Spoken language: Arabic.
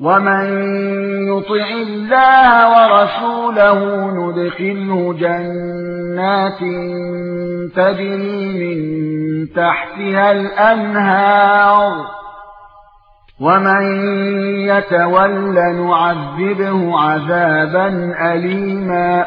وَمَن يُطِعِ اللَّهَ وَرَسُولَهُ نُدْخِلْهُ جَنَّاتٍ تَجْرِي مِن تَحْتِهَا الْأَنْهَارُ وَمَن يَتَوَلَّ نُعَذِّبْهُ عَذَابًا أَلِيمًا